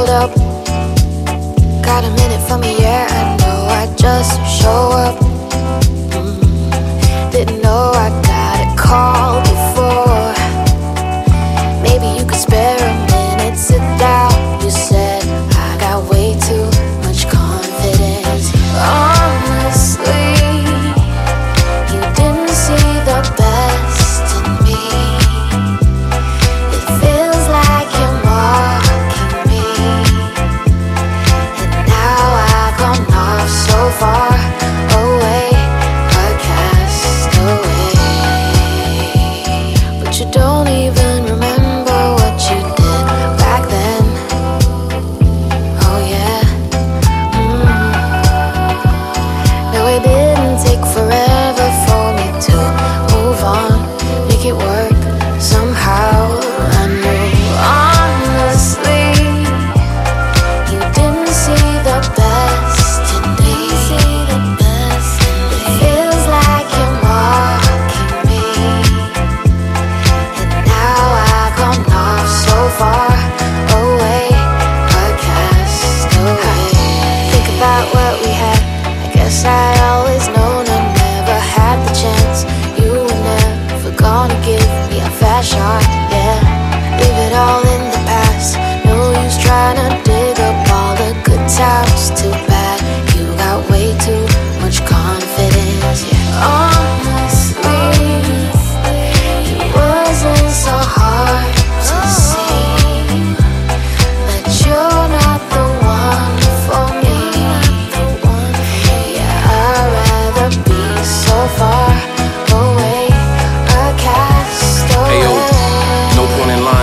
hold up. Got a minute for me, yeah, I know. I just show up. even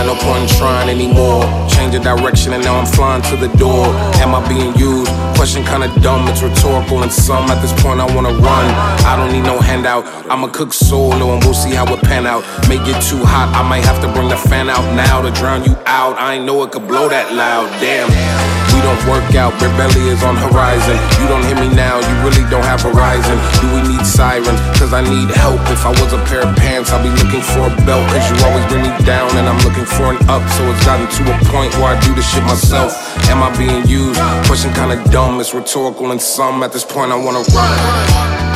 no point in trying anymore. Change of direction and now I'm flying to the door. Am I being used? Question kinda dumb, it's rhetorical and some. At this point, I wanna run. I don't need no handout. I'ma cook solo and we'll see how it pan out. May get too hot, I might have to bring the fan out now to drown you out. I ain't know it could blow that loud, damn. We don't work out, rebellion is on horizon. You don't hear me now, you really don't have horizon. Do we need sirens? Cause I need help. If I was a pair of pants, I'd be looking for a belt. Cause you always bring me down and I'm looking for an up. So it's gotten to a point where I do this shit myself. Am I being used? Question kinda dumb, it's rhetorical and some. At this point, I wanna run.